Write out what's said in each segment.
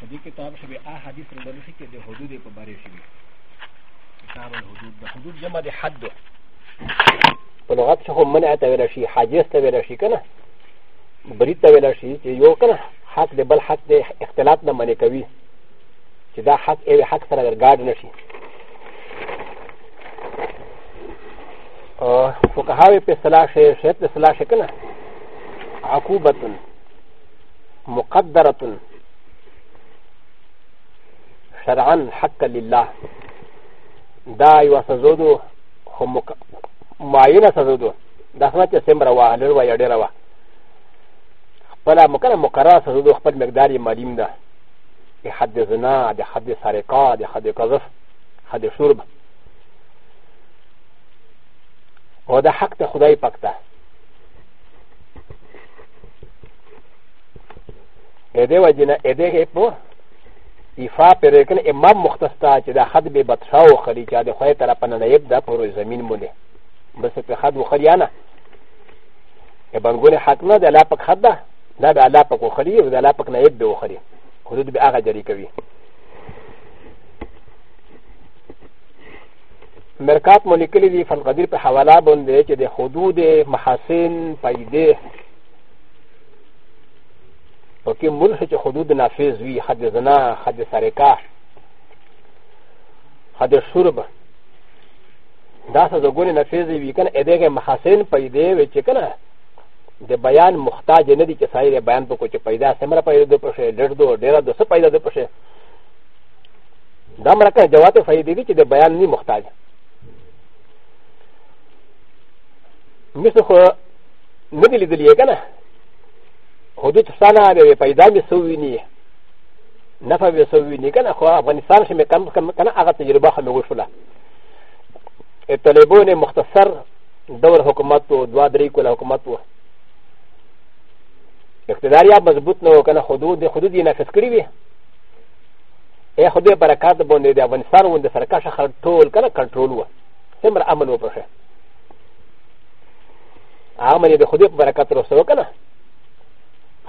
په دې کتاب شوی ا حدیث راغلی شي چې د حدود په باره شوی کتاب الحدود د حدود جمع د حد په لغت څخه منع ته ویل شي حاجز ته ویل شي کنه برید ته ویل شي چې یو کنه حق د بل حق د اختلاط نه منع کوي چې دا حق ای حق سره ګډ نشي او فقهاوی په صلاح شي شرط صلاح شي کنه عقوبتن مقدرتن شرعا حقا لله دا یو سزودو خو معینه سزودو دا خو چې سمره وه لر وه یا ډېره وه خپله مکره مقرره سزودو خپل مقدار یې معلوم ده د حد زنا د حد سرقه د حد قذف حد شرب او دا حق ته خدای پاک ته ا دې وجه نه ا دې په イファペレケン、エマモクタスタチ、ダハデビバトラオカリチャデホエタラパナエブダポロザミンモネ。バセペハドウカリアナ。エバンゴネハクナ、ダラパカダ、ダダラパコカリ、ダラパカナエブドウカリ。ホルドビアガジャリカビ。مرکات مولیکلی دی فالقدیر په حواله باندې چې د حدود محاسن پیدې په کې ملح چې حدود نافذ وي حد زنا حد سرکا حد شرب دا سزګونې نافذ وي کنه ا دغه محاسن پیدا وي چې کنه د بیان محتاج نه دي چې سایر بیان په کوچ پیدا سمره پیدا د پښه ډېر دو ډېر دو څه پیدا د پښه دا مرکه جواب فائدې دي چې د بیان نه محتاج مثل خو نه دي لیدلې کنه حدود سالا به پیدا می سوینی نفع به سوینی کنه خو افغانستان شمه کم کم کنه هغه تجربه خو موږ شوله طالبون مختصر دور حکومت و دوا درې کول حکومت و اقتدار یا مضبوط نه کنه حدود حدود یې نفس کړی وي ای خدای برکات باندې د افغانستان وند سرکښ خلک ټول کنه کنټرول و سمره امن و پرشه عامل د خدای برکات رسو کنه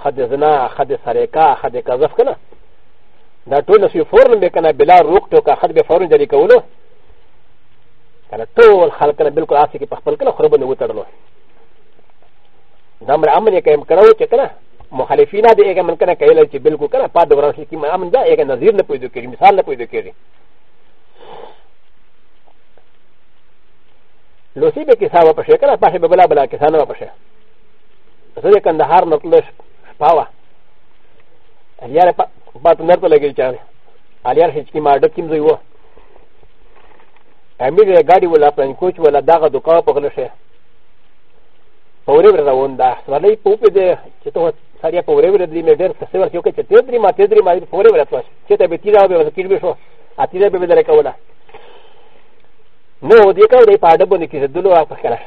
خد زنا خد سرقه خد قذف کنه دا ټول نسوي فورن به کنه بلا روک ټوکا خد به فورن جری کولو کنه ټول خلک کنه بالکل آسی کې پخپل کنه خراب نه وتړلو دا مر امن یې کېم کړو چې کنه مخالفین دې یې من کنه کېل چې بالکل کنه پاد دوران شي کې امن دا یې نظیر نه پیدا کړي مثال نه پیدا کړي لوسی به کیسه واپس کنه پاشه به بلا بلا کیسه نه واپس زه کندهار نتلش パワー。アリアルパトナトレギチャー。アリアルヘチキマードキムズウォー。アミリガディウォラプンコチウォラダガドカーパクルシェ。パウレブラウンダー。ワレイポペデチトウサリアパウレブラディメデンスセワショケチテトリマテトリマリパウレブラトワシ。チェタベティラベワキルビショアティラベベレカウラ。نو دې کار دې په اډه باندې کې دلو واپس کړه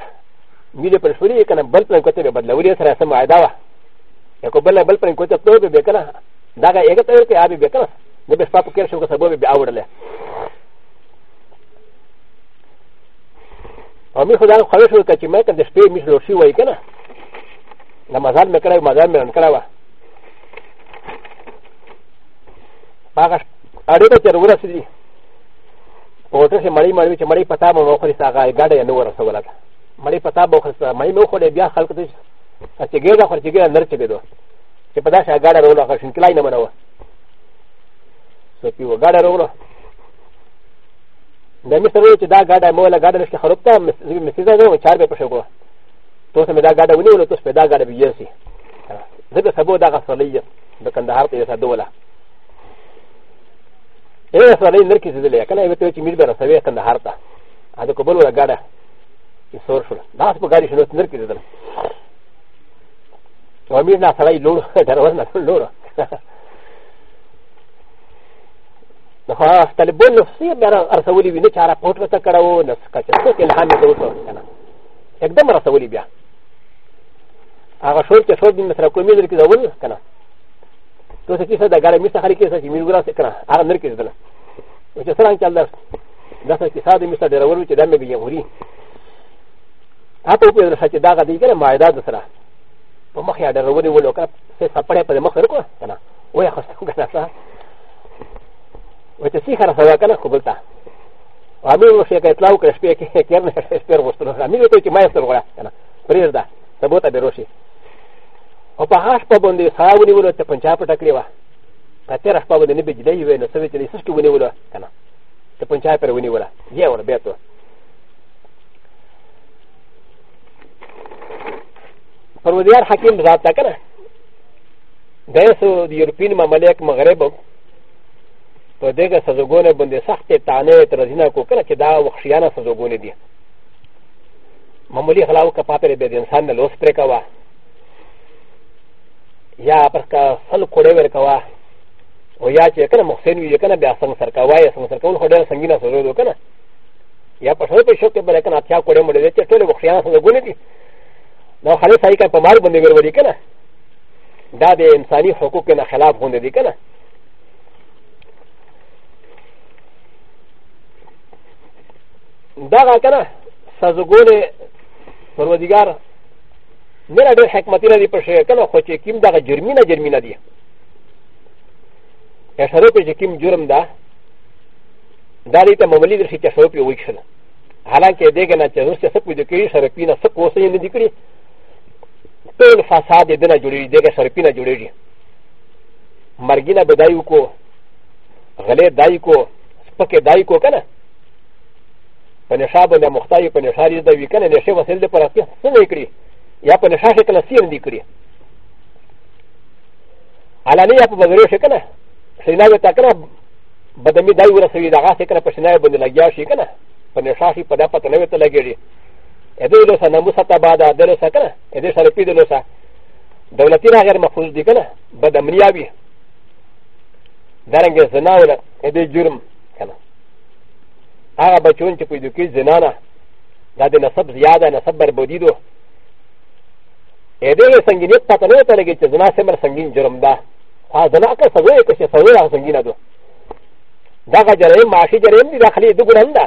مې دې پر شوري کنه بل پلان کوته بدلولې سره سم عاداوه ا ك و ب ل ا بل فرنكو تطور بكنا دعا ي ك ت ر ك ابي بكنا نبس فاطو كيرشو كسبوب باورله او می خدا خلوش و کچی مه کند شپې می خلوشی وای کنه نمازان مې کړای مازان مې کړای وا هغه اړې ته چر ورسېږي په اوټه چې مړی مړی چې مړی پتا مو خو لري هغه ګاډه نه ورسوله مړی پتا مو خو لري مړی مو خو لري بیا خلک ته アチゲーダファチゲーダナチゲド。チパダシャガラローラファシンクライナマナワ。ソピューガラローラ。ダミスタローチダガダモーラガダルシャハロプタ、ミスザノーチャーベプシャゴ。トスメダガダウニュートスペダガダビヨシ。ザベサボダガサリヤ、ベカンダハテヤサドラ。エレサリンルキズレ、カナエトチミルバラサビアカンダハタ。アドコボラガダ。イソーシャル。ダスポガリシュノスルキズル。و امیر نه سړی لوړ درواز نه ټول لوړ نو هغه طالبان نفسي بیا ارسولي وي نه چې هغه پوټ ورته کړی وو نه څه چې څوک الهام یې ورته که نه یکدم رسولي بیا هغه شور چې شور دې سره کومې در کې زول که نه تو څه کیسه د ګاړې مې سره کیسه چې مې ګوراسته کنه هغه نر کې دله و چې سره چل درس دا څه کیسه دې مې سره ډېرول چې دا مې بیا غوري هغه په دې سره چې دا غدي کنه مایداد سره په مخ یې ډرولې ولو که څه سپړې په مخ ورکو که نه وایي خسته که نه څه وایي چې سیخه رسوه که نه خو بل ته امیر ورشه که اطلاع وکړه شپې کې کېر نه شپې وغوښتلو امیر ورته چې ما یې سر غوړه که نه پرېږده سبو ته به روشي او په هغه شپه باندې ساه ونیولو چې پنجاب ټکلې وه که تېره شپه باندې نه بجلې وې نو څه ویې چې سسکې ونیولو که نه چې پنجاب پرې ونیوله یې وړه بیا ته پرودیار حکیم ذات تا کنه دین سو دی یورپین مملک مغرب په دغه سزوګونه باندې سخت تانه ترزینا کو کنه چې دا وحشیانه سزوګونه دي معمولی خلاو کا پاپر به د انسان نه لوس پر کوا یا پر کا سل کوړې ور کوا او یا چې کنه محسن وی کنه بیا څنګه سر کوا یا څنګه سر کول خډه سنگینه سره دو کنه یا په شوه په شوه کې بل کنه اتیا کوړې مړې چې ټول وحشیانه سزوګونه دي دا خالي ساي کا پمار باندې وروري کنه دا د انساني حقوق نه خلاف غونډه دي کنه دا کنه سازګول پروردگار میرا ډېر حکمت لري پر شي کنه خو چې کیم دا جرمینه جرمینه دي یا شروع پر چې کیم جرم ده دا لري ته معمولی درشي چې شروع پر وښنه حالانکه دغه نه چې روسه سپېدو کې شرپینه سپوسې نه دي کړی ټول فساد د نه جوړېږي دغه سرپي نه جوړېږي مرګي نه بدایو کو غلې دای کو سپکې دای کو که نه په نشا باندې مختایي په نشا ریز دی که نه نشې وسیل د پر اصلي څه نه کړي یا په نشا شکل سیر دی کړي علاني یا په بغیر شکل سینا وتا کنه بدمي دای ورسوي دغه شکل په سینا باندې لګیا شي کنه په نشا شي په دغه پته نه وته لګیږي ا د ي ل و س ا ن م و س ا ت ا ب ا د ا د ل و س ا ك ن ا ا د ي ش ا ل ب ي د ل و س ا د و ل ت ي ن ا غير مفروض دي كنا ب د م ن ي ا ب ي د ر ن ج ز ن ا و ل ا د ي جرم كنا ا غ ا بچون چه پويدو كي زنانا دا د نصب زياده نصب بربودي دو ا د ي ل و سنگينيت پتا نو تا لگه چه زنا سمر سنگين جرم دا خواه زنا اکا سوئي کشه سوئي را سنگين دو دا غا جرم معاشي جرم دي دا خليه دو گرم دا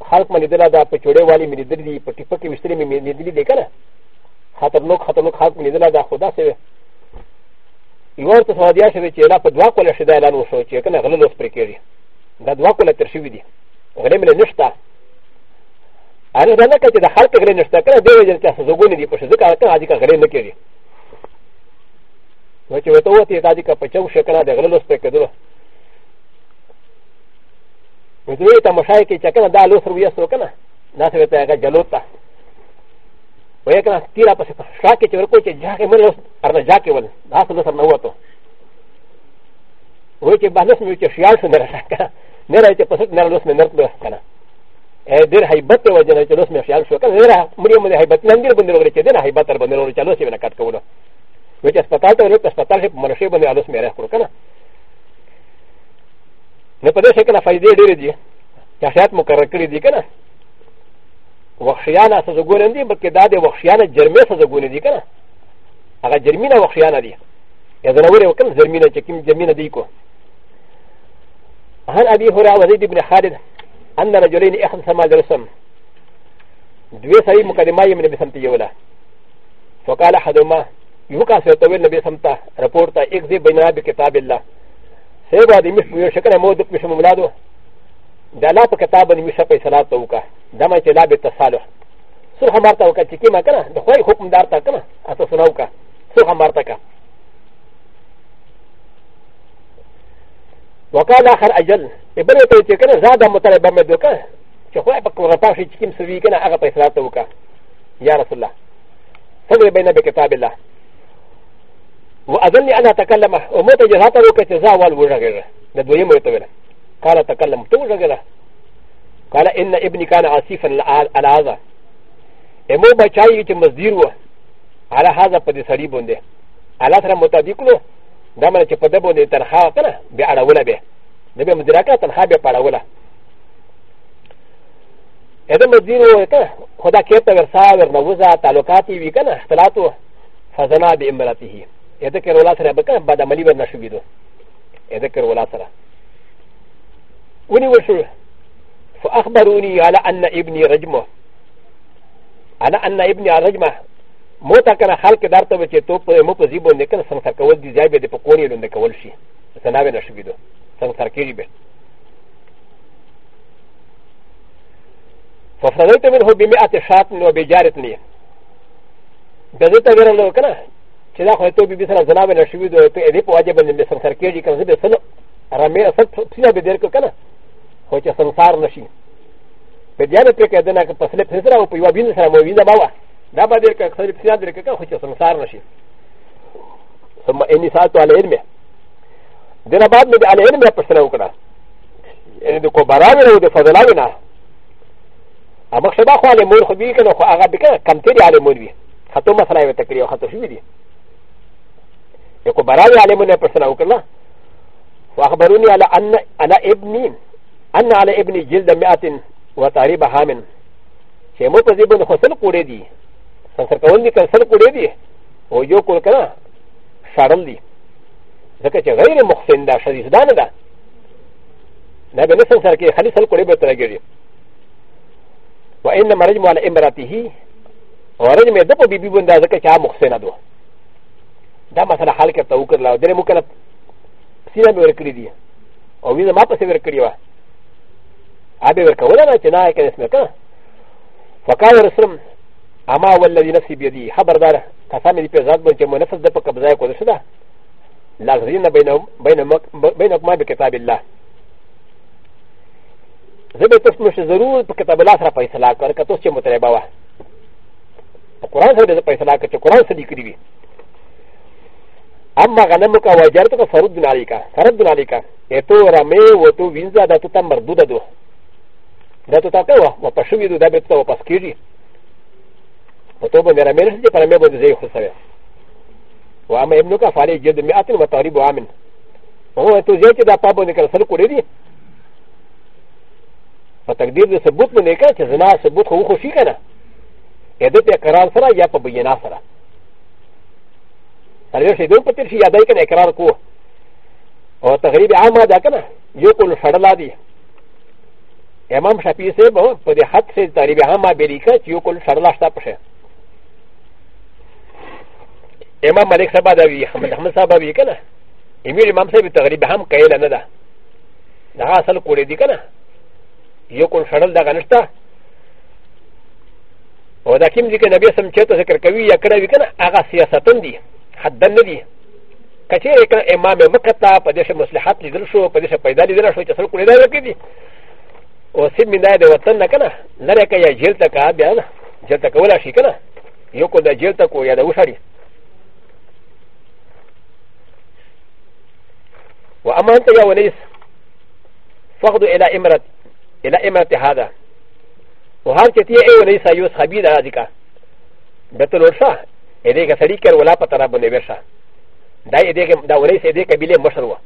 خلق مني دلا دا پچوڑے والی مني دل دی پٹی پکی مستری میں مني دلی دیکھا نا خطرناک خطرناک خلق مني دلا دا خدا سے یو ورته سعودیا شوی چې لا په دوا کوله شي دا اعلان وشو چې کنه غلل اوس پرې کېږي دا دوا کوله تر شوي دي غلې مله نشته هغه دا نه کوي چې د خلق غلې نشته کنه دی وجه چې زګونې دي په شذ کار کنه اځي کا غلې نه کېږي نو چې وته وته اځي کا پچو شکړه د غلل اوس پرې کېدلو ا ل ي ت ا مشايكي شكلنا دا لوثر ويسوكنا ناس بتاعك جلوتا ويكنا تيرا بس شاكي توركوشي جاكي ملوث ارنا جاكي ول ناس لوثر نوتو ويكي بانس ميوكي شيال سنرشاكا نرى يتقصد نرى لوث من نرد لوثكنا دير هيبتي وجنا تلوث من شيال شوكا نرى مريم من هيبت نندير بندروري كدنا هيبتر بندروري تلوثي من كاتكولا ويكي اسبتالتا ولوث اسبتالتا مرشي بندروري تلوث من رشاكا نه په دې شکل نه فائدې ډېرې دي چې حیات مقرر کړی دي کنه وخشیانه څه ګولن دي بلکې دا د وخشیانه جرمې څه ګولې دي کنه هغه جرمینه وخشیانه دي یا زنورې وکړل جرمینه چې کوم جرمینه دی کو هل ابي هريره وزيد بن خالد ان رجلين اختصما لرسم دوی سړي مقدمه یې من بسمت یولا فقال احدهما يوكا سيطوي النبي سمتا رپورتا اكذب بينا بكتاب الله هي بعد مش ميو شكرا مودك مش مملادو دا لا په کتاب باندې مشه په صلات ته وکا دا مې چې لا به تصالح سره مارته وکا چې کیما کنه د خوای حکم دار تا کنه اته سره وکا سره مارته کا وقال اخر اجل ابن ته چې کنه زاد مطالبه مې وکا چې خوای په کوه پاش چې کیم سوي کنه هغه په صلات ته وکا یا رسول الله صلی بینه بکتاب الله وأظن أنها تكلم وموت جهات روكة زاوال وجهة ندوية موتوية قال تكلم توجهة قال إن ابني كان عاصفا على هذا امو بچاي چې مزدير و على هذا په دې سړي باندې على سره مطابق نو دا مله چې په دې باندې تنخوا کنه به اړوله به د به مدیره کا تنخوا به پړوله اته مزدير و ته خدا کې ته ورسا ورنوزا تعلقاتي وی کنه اختلاطو فزنا بامراته ا د ک ر و ل ا س ر ه بکا بعد عملی ور نشوی دو ا د ک ر و ل ا س ر ه ونی وشو فاخبروني على ان ابني رجمه على ان ابني رجمه موتا كان خلق دارته وچه تو په مو په زیبو نه کنه څنګه کول دي ځای به د پکوري لوند کول شي سنابه نشوی دو څنګه کیږي به ففرغت منه بمئة شاطن وبجارتني دزتا غير لو كنا چې دا خو ته به سره زنا به نشوي دوی ته دې په واجب باندې سم سر کېږي کنه به سن رمې اصل څه به دیر کو کنه خو چې سنسار نشي په دې نه پکې کېدنه چې په سره فزرا او په یو بین سره مو وینځه باوا دا به دیر کا اکثر په دې کې خو چې سنسار نشي ثم اني ساتو على علمه دنا بعد مې على علمه پښتنه وکړه یعنی د کوبراوی او د فضلاوی نه اما خدا خو علي مور خو دې کنه خو هغه به کمتري علي مور وي خطو مسله یې تکریو خطو شوی دی يكو براوي علمنا پرسنا وكلا واخبروني على أن على ابني أن على ابني جلد مئة وتعريب هامن شيء مو تزيبون خسل قولي دي سنسر كون دي كنسل قولي دي ويو كل كنا شارل دي ځکه چې غیر محسن دا شریف دا نه ده دا به نه سره کې خالي سل کړي به تر لګي و ان مرج مال امراته اورج مې د په بیبي بندا ځکه چې هغه محسن ده だまさらはるかとおくら、でもかな、シナメルクリディア、おみんなまぱせるクリア。アベルカウラなちな、いかですねか。ファカウルスム、アマウルリナシビディ、ハバダ、カサミリペザーブンチェムネフデポカブザーコルシダ、ラズリナベノマビケタビラ。زه به تاسو مشه ضرور په کتاب الله سره فیصله وکړم که تاسو چې مطالبه وه قرآن سره د فیصله وکړم چې قرآن صدیق دی اما غنم کا وجر تو فرد دناری کا فرد دناری کا یہ تو رمے وہ تو وینزا دا تو تم مردود دو دا تو تا کہ وہ پشوی دو دا بیت تو واپس کیجی وہ تو میرا میرے سے پر میں بده زی خسرے وہ اما ابن کا فاری جد میں اتن متاری بو امن وہ تو زی کہ دا پابو نکل سر کو دی په تقدیر د ثبوت نه نه کړه چې زنا ثبوت خو خوشي کنه اې دې اقرار سره یا په بینا سره سرور شي دو پتر شي یادای کنه اقرار کو او تقریب عامه ده کنه یو کول شړلا دی امام شفیع صاحب په دې حد سے تقریب عامه بریکه چې یو کول شړلا شتا پشه امام ملک صاحب دا وی احمد احمد صاحب وی کنه امیر امام صاحب تقریب هم کایل نه ده دا اصل کولې دی کنه یو کول شړل دا غنښت او دا کوم ځکه نبی سم چته ذکر کوي یا کړه وی کنه هغه سیاستون دي حد نه دي که چېرې کله امام مکته په دې مصلحت لیدل شو په دې پیدا لیدل شو چې خلکو لیدل کېدي او سیب من دا د وطن نه که نه لرې که یا جیل ته که بیا نه جیل ته کولی شي که نه یو کو د جیل ته کو یا د وشړي و اما انت يا ونيس فقد الى امرت الى امرت هذا وهل كتير اي ونيس يوس خبير هذيك بتلورشا ا د ي ك ا سريكا ولا قطر ابو نبشا دا ا د ي ك دا وليس ا د ي ك بلي مشروع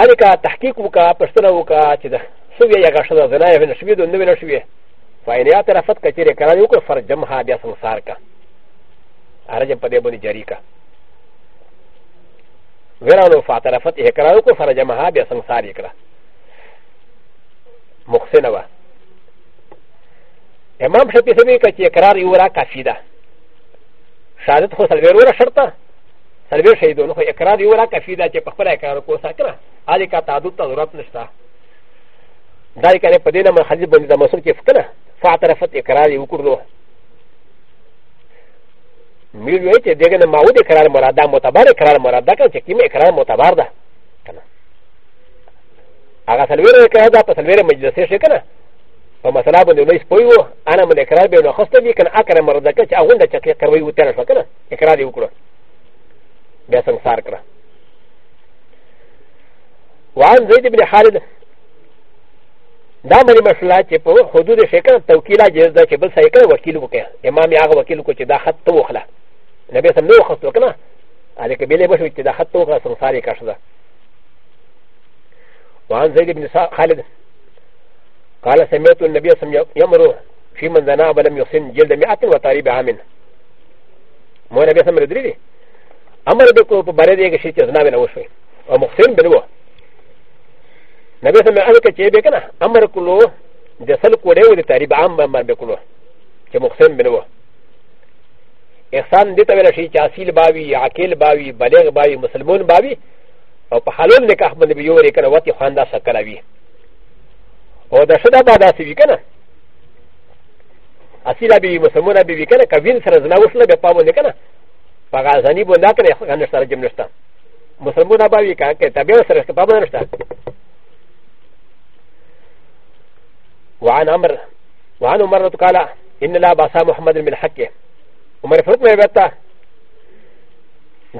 ا ل ك ا تحقيق وكا قصر وكا تدا سويا يغشى زنايا من شويه ونبي نشويه فاين يعترفت كثير كلام يوكا فرجمها بيا سمساركا ارجم قد يبني جريكا ورانو فاعترفت هكرا يوكا فرجمها بيا سمساركا مخسنوه امام شفیع سمی که چه اقرار یو را کافی ده شهادت خو سلویر وره شرطه سلویر شهیدون خو اقرار یو را کافی ده چې په خپله اقرار کو سا کړه هلې کا تعدد ته ضرورت نشته دا یې کنه په دې نه منخلط باندې دا مسل کې فکره فاعترفت اقرار یې وکړلو میل وی چې دغه نه ماود اقرار مراد ده معتبر اقرار مراد ده که چې کوم اقرار معتبر ده کنه هغه سلویر اقرار ده په سلویر مجلسې شي کنه و مثلا بند یو لیس پویو انا من اقرار بیو نخسته بی کن اکر مردکه چه اغنده چه قروی و تیره شو کنه اقرار یو کرو بیا سنگسار کرو وعن زید بن خالد دا مری مسله چې په حدود شي کنه توکیلا جایز ده چې بل صحیح کنه وکیل وکړي امام یې هغه وکیل کو چې دا خط تو وخله نبی سم نو خط وکنه علي کبیله بشو چې دا خط تو وخله سنساري کښه ده وعن زید بن خالد قال سمعت النبي صلى الله عليه وسلم يمر في من زنا ولم يحسن جلد مئة وطالب عام مو نبي صلى الله عليه وسلم امر بكو ببرد يك شيء زنا بلا وشوي ومحسن بلو نبي صلى الله عليه وسلم كي بكنا امر كلو جسل كوريو دي تاريب عام بامر بكلو كي محسن بلو احسان دي تبلا شيء اصيل باوي عاقل باوي بلغ باوي مسلمون باوي او په حلول نکاح باندې یو ریکنه وتی خواندہ سره کراوی او دا شدا با داسې وي که نه اصیله به وي مسلمونه به وي که نه که وین سره زنا وشله بیا پابندې که نه په هغه زني بندا ترې هغه نشته رجم نشته مسلمونه به وي که طبیعه سره پابند نشته وعن عمر وعن عمر قال ان لا باسا محمد من حقه عمر فرق مې وتا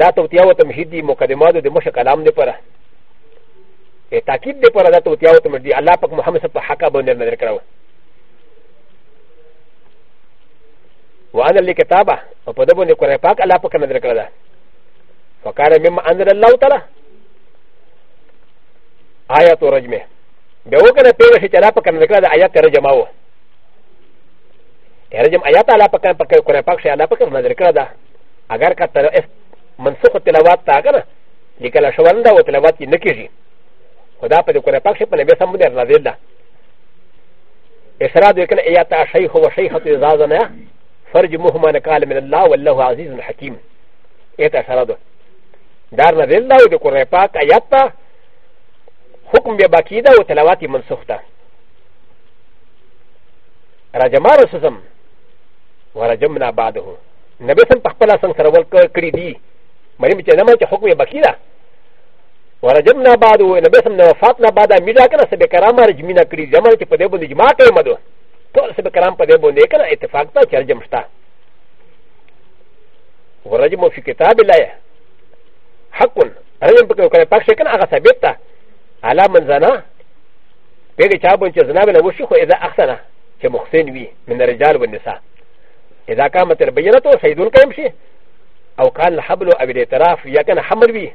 دا توتیا و تمهیدی مقدمات د مشک کلام نه پره تاكيد دي پر ذات وتیا وت مردي الله پاک محمد صلی الله حقا باندې نظر کړو وانا اللي كتابه او په دبو نه قران پاک الله پاک نظر کړل فقال مما انزل الله تعالى آیات رجمه به وکنه پیغه چې الله پاک نظر کړل آیات رجمه وو رجم آیات الله پاک پاک قران پاک شي الله پاک نظر کړل اگر کا منسوخ تلاوات تا کنه لیکل شواندا او تلاوات یې نکېږي و دا په د کوره پاک شي په نبی سم باندې نازل ده اسرا دوی کنه ایت شیخ و شیخه تو اجازه نه فرج مهما نقال من الله والله عزيز حكيم ایت اسرا دو دار نازل ده د کوره پاک ایت ته حکم به باقی ده او تلاوت منسوخ ده راجمار سسم ورجمنا بعده نبی سم په خپل څنګه سره ول کړی دی مې چې نه مې حکم به باقی ده ورجمنا بعد ونبسمنا وفاتنا بعد ميلا كنا سبي كرام رجمنا كري زمن كي پده بند جماع كي مدو طول سبي كرام پده بند كنا اتفاق تا چر جمشتا ورجم في كتاب الله حق رجم پکر کنا پاک شکن آغا ثابت تا على من زنا پیگه چابون چه زنا بنا وشو خو اذا اخسنا چه مخسن وی من رجال والنساء اذا قامت البينة سيدون كيمشي او كان الحبل او الاعتراف يا كان حمل وی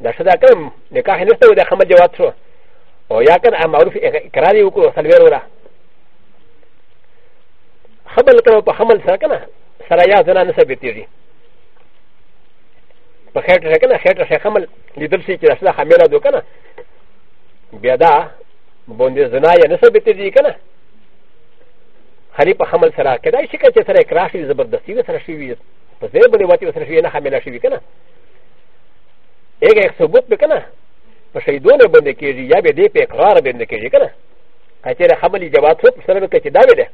だしだかん、ねかへんしておではまじわと。おやかん、あまうふえ、からりうこ、さるよら。はまるとはまるさかな、さらやずなのせびてり。パヘルセカナ、ヘルセハマル、リトルシーキラスラハメラドカナ。ビアダ、ボンデズナイアンセビティカナ。ハリパハマルサラケダイシカチェサレクラシーズバーダシーズラシーズ。パゼブリワティブサシーナハメラシーキナ。اگر ایک ثبوت بھی کنا پر شہیدوں نے بندے کی جی یا بے دے پہ اقرار بندے کی جی کنا کہتے رہے حملی جواب ہو سر میں کہتے دعوے دے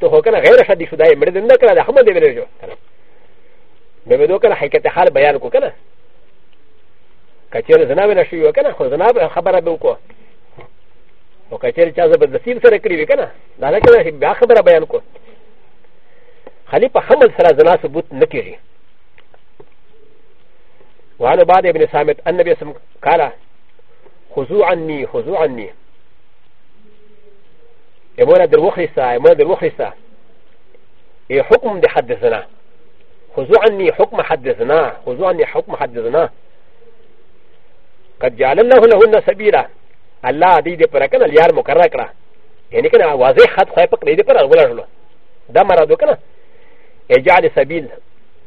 تو ہو کنا غیر شادی شدہ ہے میرے دن نہ کنا دا حمل دے میرے جو کنا میں بدو کنا حقیقت حال بیان کو کنا کچیر زنا وینا شوی وکنا خو زنا خبره به وکړو او کچیر چا زبردستی سره کړی وکنا دا نه کړی بیا خبره بیان کو خلیفہ حمل سره زنا ثبوت نکړي وعن بعد ابن سامت النبي سم قال خذوا عني خذوا عني يمونا در وخرسا يمونا در وخرسا اي حكم دي حد الزنا خذوا عني حكم حد الزنا خذوا عني حكم حد الزنا قد جعل الله لهن سبيلا الله دي دي پرکن اليار مقرر کرا يعني كنا واضح خط خواهي پک دي پر اغولا شلو دا مرادو كنا اجعل سبيل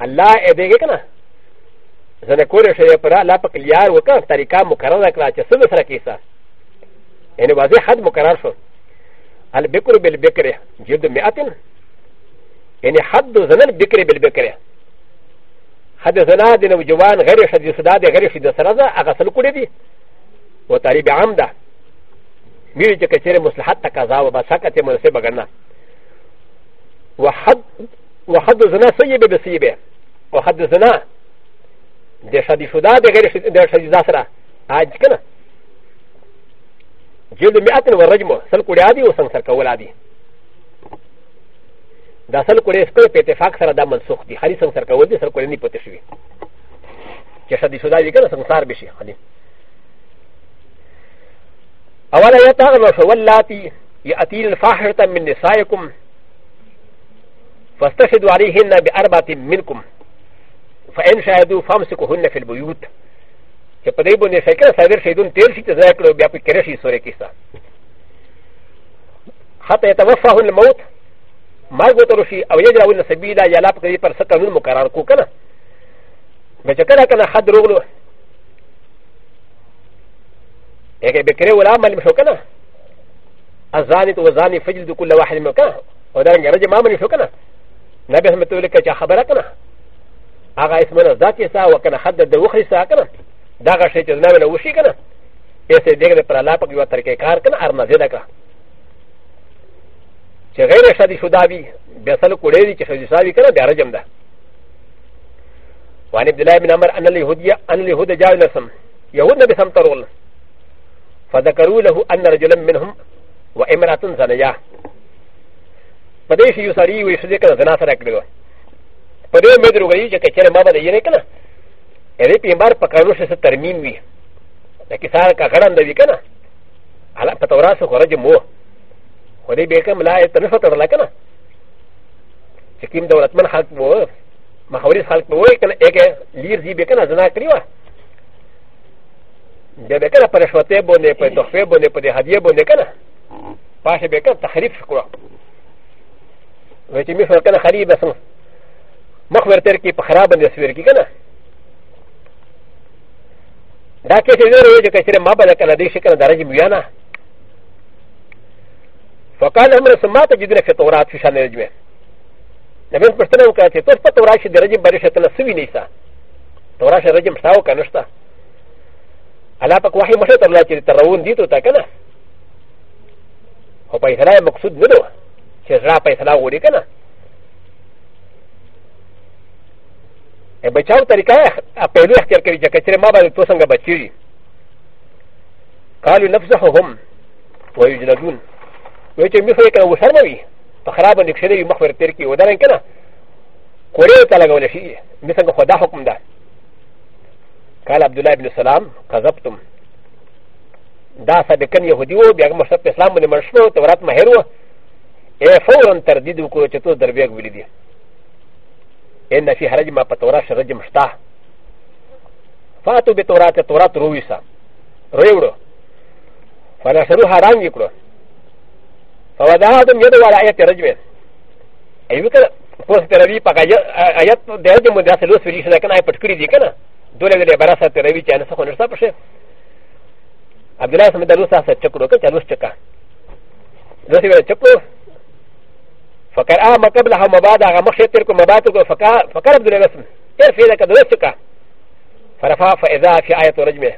الله اي ديگه كنا ز ن ک و ر ش ي ب ر ا ل ا ب ق ل ي ا ر و ك ا ن ت ر ي ك ا مكرر ك ل ا ت س د س ر ك ي س ا يعني وزي حد مكرر شو البكر بالبكر جلد مئتين يعني حد زن البكر بالبكر حد زنا دين وجوان غير شد يسداد غير شد سرزا اغسل كولدي وتاريب عمدا ميري جكتير مصلحات تكازا وبسكت مناسب غنى وحد وحد زنا سيبه بسيبه وحد زنا でしゃりしゅだでしゃりざすら。あじかな。ジュルミアテンはラジモ、サルコリアディオサンサカウラディ。ダサルコリスクペテファクサラダマンソクティ、ハリサンサカウディサルコリニポテシビ。ジャシャリシュダディケナサンサービシハリ。アワラヤタガナシュワラティ、ヤティルファヘルタミンデサイコム、ファスタシドアリヘナビアバティミルコム。فان شاهدوا فامسكوهن في البيوت چې په دې باندې شکر صدر شهیدون تیر شي چې ځای کړو بیا په کړه شي سورې کیسه حتی يتوفاهن الموت مرګ وته رشي او یجرون سبیلا یا لا په دې پر څه قانون مقرر کو کنه به چې کله کنه حد روغلو هغه به کړو ولا عمل مشو کنه الزانت وزاني فجلد كل واحد مكان ودرنګ رجه ما من شو کنه نبي هم ته لیکه چې خبره کنه هغه اسمنه ذات یې سا وکنه حد د وخري سا کنه دا هغه شی چې نه ولا وشي کنه ایسه دغه پر الله په یو طریقې کار کنه ارنا زده کا چې غیر شادي شودا وي به سل کوړې دي چې شادي ساوي کنه بیا رجم ده وعن عبد الله بن عمر ان اليهوديه ان اليهود جاءوا الى سم يهود نبي سم ترول فذكروا له ان رجلا منهم وامراه زنيا پدې شي یو سړی وي چې کنه زنا سره کړو パレーメドルウェイジャケチェラマバディレカナエレピンバーパカロシャタミンウィラキサーカガランディケナアラパトラソコラジモウォレビカムライトルファトラカナチキンドラツマンハクボーマハウリスハクボーエケリーズビケナザナクリワでべからパレシュワテボネペトフェボネペディハディエボネケナパシェベカタハリフシュクワウェチミフォルケナハリベソン مخ ورته کې په خراب باندې سویر کې کنه دا کې چې نه وایي چې کچره ما به کنه دې شکل درجه بیا نه فقال امر سماته جدره في تورات في شان نجمه نبي پرستنه وکړه چې تاسو په تورات شي درجه بری شتل سوي نه سا تورات شي رجم شاو کنه شتا الا پک وحي مشه تر لا چې ترون دي ته تا کنه او په اسلام مقصود نه دی چې را په اسلام وری کنه بچاو طریقه اپلو اختیار کوي چې کچره ما باندې تو څنګه بچي قالو نفسهم ويجلدون وای چې مخ یې کنه وشرموي په خراب باندې کښلې وي مخ ورتر کې ودان کنه کورې ته لګول شي مې څنګه خدا حکم ده قال عبد الله بن سلام کذبتم دا صدقن يهودي وو بیا مشرف اسلام باندې مرشو تورات مهر وو اے فورا تردید وکړو چې تو دربیګ ولیدي ان في حرج ما بتوراش رجم شتا فاتو بتورات تورات رويسا رويورو فنشروها رام يكرو فوضعهم يدو على آيات رجم ايوكا فوس تربي پاکا آيات ده رجم ده سلوس في ريشنا كنا پتکری دي كنا دوله دل براسة تربي چانا سخو نرسا پشه عبدالله سمد لوسا سچکرو كا چلوس چکا لوسي بلا چکرو فكر آ مكبلها مبادا غمشي ترك مباتك فكر عبد الوسم ارفع لك دوستك فرفع فاذا في آية رجمه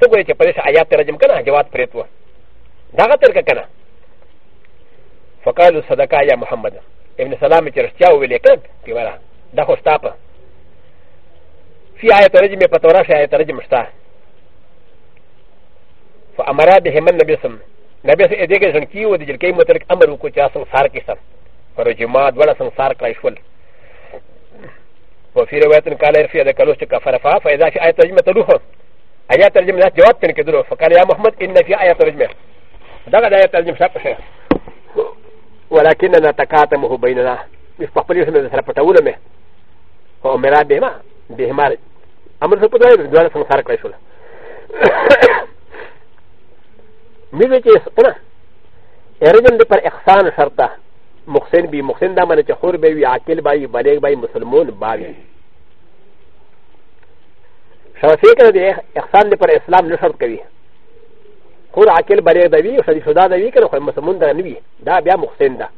تقول لك فليس آيات رجم كنا جواد فريتوا داغا ترك كنا فقالوا صدقاء يا محمد ابن سلام ترشتياو ولكن كبارا داخو ستابا في آية رجم فتوراش آية رجم شتا فأمرا بهم النبي صلى الله عليه وسلم نبي صلى الله عليه وسلم كيو دجل كي متلك أمر وكو جاسم سار كي سر پر جماع دوله سنسار کړی شول وفي روايه قال يرفع ذا كالوس كفرفا فاذا في ايه ترجمه تلوه ايه ترجمه ذات جواب كان كدرو فقال يا محمد ان في ايه ترجمه دغه ايه ترجمه شاطحه ولكننا تكاتمه بيننا مش بقبل يسمى ذا پټونه مه او مرا بهما بهما امر څه پدای دوله سنسار کړی شول مې چې کنه ارجم د پر احسان شرطه مخسن بي مخسن دا منه چې خور به وي عاقل به وي بلیغ به وي مسلمون به وي شافعي کنه د احسان لپاره اسلام نه شرط کوي خور عاقل بلیغ ده وي او شدي شدا ده وي کنه خو مسلمون ده نه وي دا بیا مخسن ده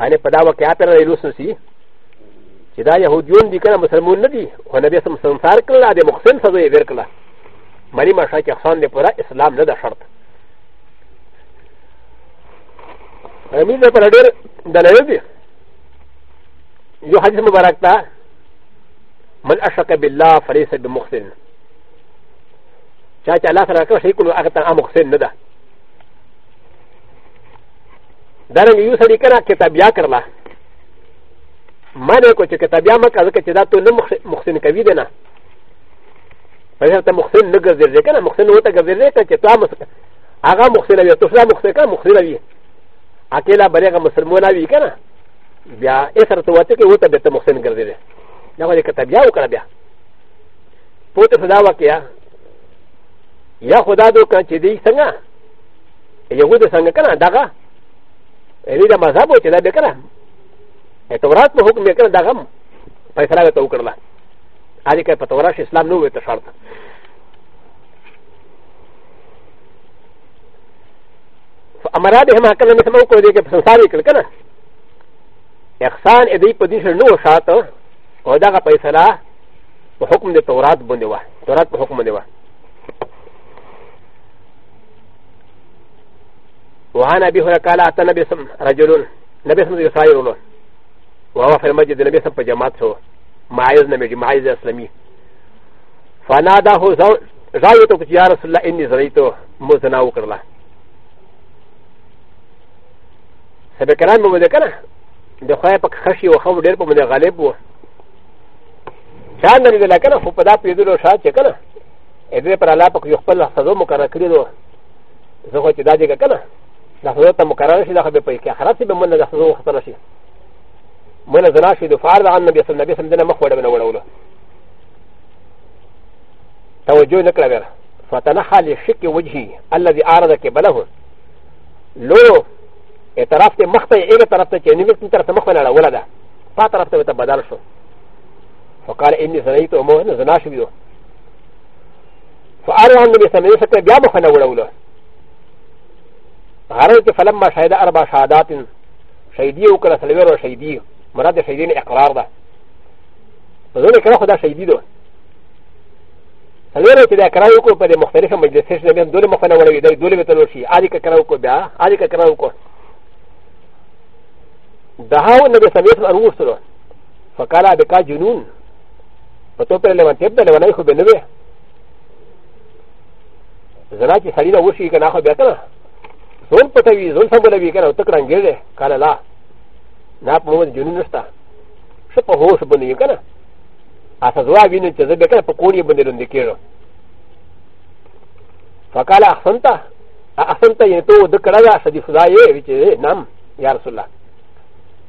انې په دا واقعیا پر لوسن سي چې دا يهوديون دي کنه مسلمون نه دي خو نبي سم سنفار کړل د مخسن سزا یې ورکړه مری ماشه چې احسان لپاره اسلام نه ده شرط アミザパラデル、ダレディ。ヨハジムバラクタ、マンアシャカビラファレセブモクセン。チャチャラサラカシクルアカタアモクセンダ。ダレユーサリカラケタビアカラ。マネコチケタビアマカズケチダトルモクセンカビデナ。パレセモクセンヌガゼレカナ、モクセンウォタガゼレカチェタマスカ。アガモクセラビアトサモクセカモクセラビア。アケラバレガムスモナビカナビアエサトワテケウタベトモセンガデレナワレカタビアウカラビアポテフダワケアヤホダドカンチディサンガヨウデサンガカナダガエリダマザボチェダベカナエトラトホクメカナダガムパイサラベトウカラアリカパトラシスラムノウエトシャルタ امرا د هم کله مې سمو کو دې کې سنسار وکړ کنه احسان دې په دې سره نو شاته او دا فیصله په حکم د تورات باندې و تورات په حکم باندې و وعن ابي هريره قال اتى النبي صلى الله عليه وسلم نبي صلى الله عليه وسلم وهو في المسجد النبي صلى الله عليه وسلم جماعته معايز نبي معايز اسلامي فناداه زايته يا رسول الله اني زريته مزنا وكرلا سبب كلام مو ذكر د خو په خشي او خو ډېر په مده غالب وو چان نه لیدل کنه خو په دا پیډلو شات چې کنه اې دې پر الله په یو خپل حسدو مقرر کړی دو زه خو چې دا دې کنه دا خو ته مقرر شي دا خو په کې اخرت به مونږ نه حسدو خطر شي مونږ زرا شي د فرض عن نبی صلی الله علیه وسلم دنه مخ وړو نه وړو توجه نکړه فتنحى لشك وجهي الذي اعرض كبله لو طرف ته مخ ته یې هغه طرف ته چې نیوټن طرف ته مخ ولاړه ولا ده پا طرف ته بدل شو فقال اني زنيت امه ان زنا شو بيو فارى ان النبي صلى الله عليه وسلم بیا مخ نه ولاوله هغه چې فلما شهد اربع شهادات شهيدي وکړه سلويرو شهيدي مراد شهيدين اقرار ده زونه کړه خدا شهيدي ده سلویرو چې دا کرایو کو په مختلفو مجلسونو کې دوله مخ نه ولاوي دوله به تلوشي اړي کرایو کو بیا اړي کرایو کو دعاو النبي صلى الله عليه وسلم أروسلو فقال بكا جنون فتوبر لما تبدأ لما نيخو بنبه زنا چې سړی له وشي کنه خو بیا کنه زون پټوي زون سمبلوي کنه تک رنګې ده قال لا نه په موږ جنون نشته څه په هوش باندې کنه اته ځواب ویني چې زه به کنه په کوړی باندې لوند کېږم فقال احسنت احسنت یې ته د کړه دا سدي خدای یې چې نام یا رسول الله